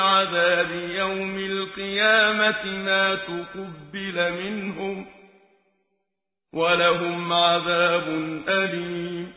عذاب يوم القيامة ما تقبل منهم ولهم عذاب أليم.